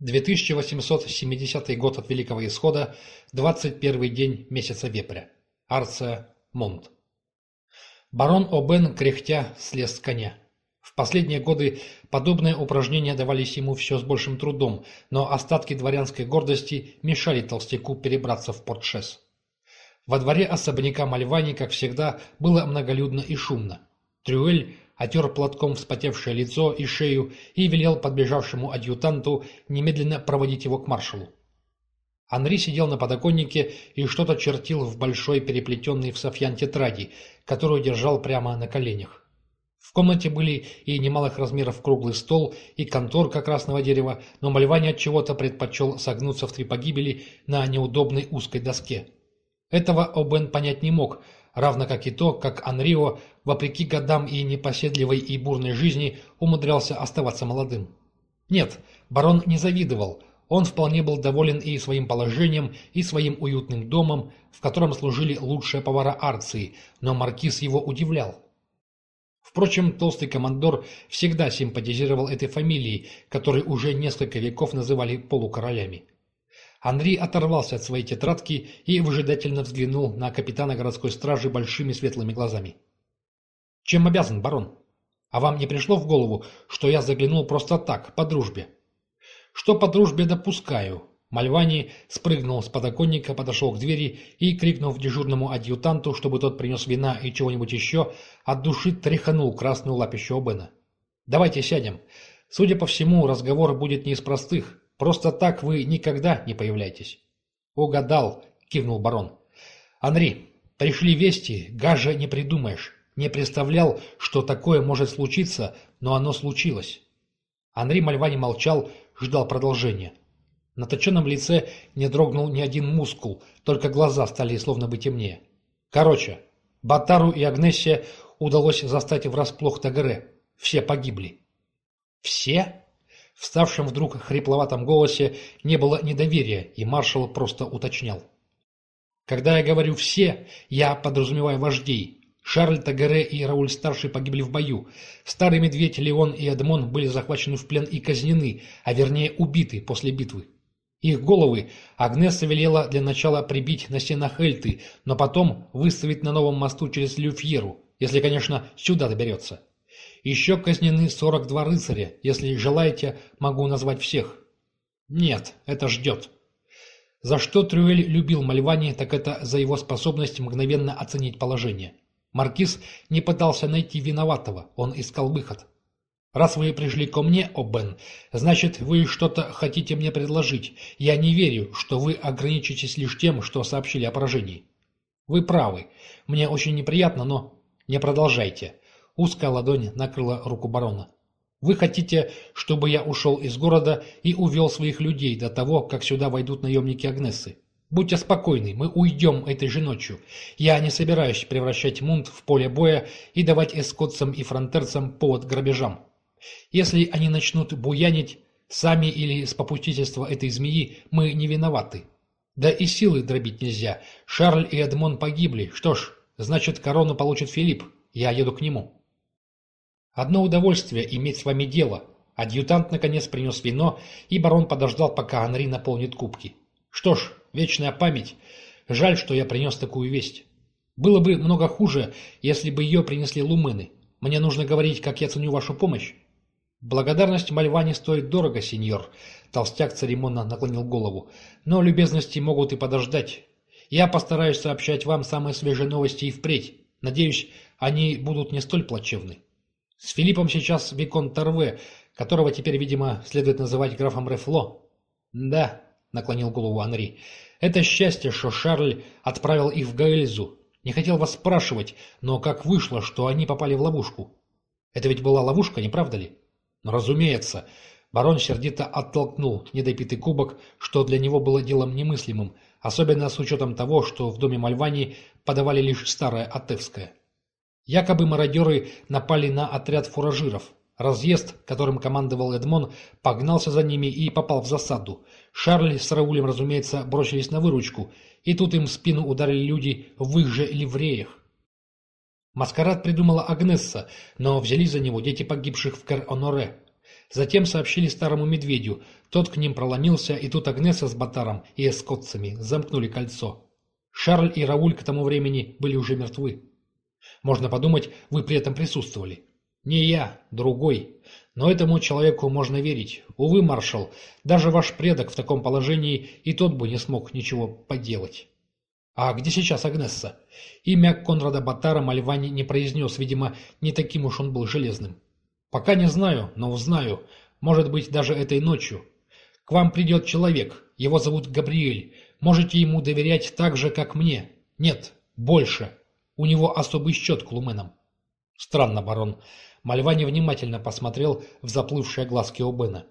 2870 год от Великого Исхода, 21 день месяца Вепря. Арция, Монт. Барон Обен, кряхтя, слез с коня. В последние годы подобные упражнения давались ему все с большим трудом, но остатки дворянской гордости мешали толстяку перебраться в Портшес. Во дворе особняка Мальвани, как всегда, было многолюдно и шумно. Трюэль отер платком вспотевшее лицо и шею и велел подбежавшему адъютанту немедленно проводить его к маршалу. Анри сидел на подоконнике и что-то чертил в большой переплетенной в софьян тетради, которую держал прямо на коленях. В комнате были и немалых размеров круглый стол, и конторка красного дерева, но Мальвани от чего-то предпочел согнуться в три погибели на неудобной узкой доске. Этого Обен понять не мог, равно как и то, как Анрио, вопреки годам и непоседливой и бурной жизни, умудрялся оставаться молодым. Нет, барон не завидовал, он вполне был доволен и своим положением, и своим уютным домом, в котором служили лучшие повара Арции, но маркиз его удивлял. Впрочем, толстый командор всегда симпатизировал этой фамилии, которой уже несколько веков называли полукоролями. Анри оторвался от своей тетрадки и выжидательно взглянул на капитана городской стражи большими светлыми глазами. «Чем обязан, барон? А вам не пришло в голову, что я заглянул просто так, по дружбе?» «Что по дружбе допускаю?» Мальвани спрыгнул с подоконника, подошел к двери и, крикнув дежурному адъютанту, чтобы тот принес вина и чего-нибудь еще, от души тряханул красную лапищу Обена. «Давайте сядем. Судя по всему, разговор будет не из простых. Просто так вы никогда не появляетесь. Угадал, кивнул барон. Анри, пришли вести, гажа не придумаешь. Не представлял, что такое может случиться, но оно случилось. Анри Мальвани молчал, ждал продолжения. На точенном лице не дрогнул ни один мускул, только глаза стали словно бы темнее. Короче, Батару и Агнессе удалось застать врасплох Тагре. Все погибли. Все? В вдруг хрипловатом голосе не было недоверия, и маршал просто уточнял. «Когда я говорю «все», я подразумеваю вождей. Шарль Тагаре и Рауль-старший погибли в бою. Старый медведь Леон и Эдмон были захвачены в плен и казнены, а вернее убиты после битвы. Их головы Агнеса велела для начала прибить на стенах Эльты, но потом выставить на новом мосту через Люфьеру, если, конечно, сюда доберется. Еще казнены 42 рыцаря. Если желаете, могу назвать всех. Нет, это ждет. За что Трюэль любил Мальвани, так это за его способность мгновенно оценить положение. Маркиз не пытался найти виноватого, он искал выход. «Раз вы пришли ко мне, О'Бен, значит, вы что-то хотите мне предложить. Я не верю, что вы ограничитесь лишь тем, что сообщили о поражении». «Вы правы. Мне очень неприятно, но не продолжайте. Узкая ладонь накрыла руку барона. «Вы хотите, чтобы я ушел из города и увел своих людей до того, как сюда войдут наемники Агнессы? Будьте спокойны, мы уйдем этой же ночью. Я не собираюсь превращать Мунт в поле боя и давать эскотцам и фронтерцам повод грабежам. Если они начнут буянить, сами или с попустительства этой змеи, мы не виноваты. Да и силы дробить нельзя. Шарль и Эдмон погибли. Что ж, значит, корону получит Филипп. Я еду к нему». Одно удовольствие иметь с вами дело. Адъютант наконец принес вино, и барон подождал, пока Анри наполнит кубки. Что ж, вечная память. Жаль, что я принес такую весть. Было бы много хуже, если бы ее принесли лумены. Мне нужно говорить, как я ценю вашу помощь. Благодарность Мальване стоит дорого, сеньор. Толстяк церемонно наклонил голову. Но любезности могут и подождать. Я постараюсь сообщать вам самые свежие новости и впредь. Надеюсь, они будут не столь плачевны. С Филиппом сейчас Викон Торве, которого теперь, видимо, следует называть графом Рефло. Да, наклонил голову Анри. Это счастье, что Шарль отправил их в Гаэльзу. Не хотел вас спрашивать, но как вышло, что они попали в ловушку? Это ведь была ловушка, не правда ли? Ну, разумеется. Барон сердито оттолкнул недопитый кубок, что для него было делом немыслимым, особенно с учетом того, что в доме Мальвани подавали лишь старое Атевское. Якобы мародеры напали на отряд фуражиров. Разъезд, которым командовал Эдмон, погнался за ними и попал в засаду. Шарль с Раулем, разумеется, бросились на выручку, и тут им в спину ударили люди в их же ливреях. Маскарад придумала Агнесса, но взяли за него дети погибших в Кэр-Оноре. Затем сообщили старому медведю. Тот к ним проломился, и тут Агнеса с Батаром и эскотцами замкнули кольцо. Шарль и Рауль к тому времени были уже мертвы. Можно подумать, вы при этом присутствовали. Не я, другой. Но этому человеку можно верить. Увы, маршал, даже ваш предок в таком положении и тот бы не смог ничего поделать. А где сейчас Агнесса? Имя Конрада Батара Мальвани не произнес, видимо, не таким уж он был железным. Пока не знаю, но узнаю. Может быть, даже этой ночью. К вам придет человек. Его зовут Габриэль. Можете ему доверять так же, как мне. Нет, больше. У него особый счет к Луменам. Странно, барон. Мальвани внимательно посмотрел в заплывшие глазки Обена.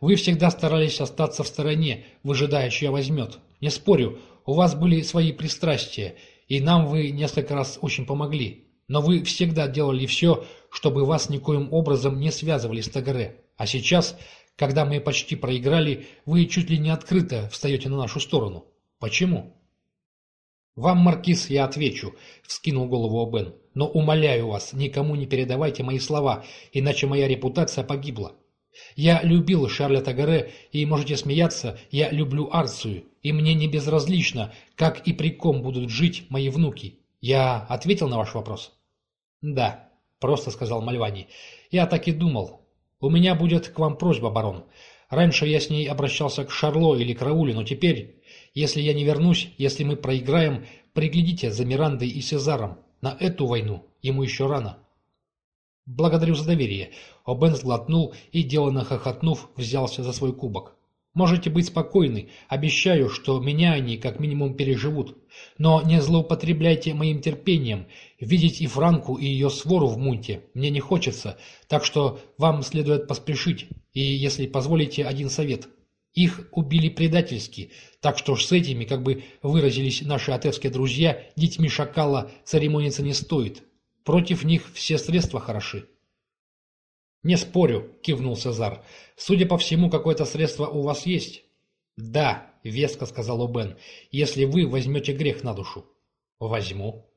Вы всегда старались остаться в стороне, выжидая, чья возьмет. Не спорю, у вас были свои пристрастия, и нам вы несколько раз очень помогли. Но вы всегда делали все, чтобы вас никоим образом не связывали с Тагаре. А сейчас, когда мы почти проиграли, вы чуть ли не открыто встаете на нашу сторону. Почему? «Вам, Маркиз, я отвечу», — вскинул голову Обен. «Но умоляю вас, никому не передавайте мои слова, иначе моя репутация погибла. Я любил Шарля Тагаре, и можете смеяться, я люблю Арцию, и мне не безразлично, как и при ком будут жить мои внуки. Я ответил на ваш вопрос?» «Да», — просто сказал Мальвани. «Я так и думал. У меня будет к вам просьба, барон. Раньше я с ней обращался к Шарло или к Раулю, но теперь, если я не вернусь, если мы проиграем, приглядите за Мирандой и Сезаром. На эту войну ему еще рано». «Благодарю за доверие». Обен сглотнул и, деланно хохотнув, взялся за свой кубок. «Можете быть спокойны. Обещаю, что меня они как минимум переживут. Но не злоупотребляйте моим терпением. Видеть и Франку, и ее свору в мунте мне не хочется, так что вам следует поспешить. И, если позволите, один совет. Их убили предательски, так что ж с этими, как бы выразились наши отецкие друзья, детьми шакала церемониться не стоит. Против них все средства хороши. «Не спорю», — кивнул Цезар. «Судя по всему, какое-то средство у вас есть?» «Да», — веско сказал Обен, — «если вы возьмете грех на душу». «Возьму».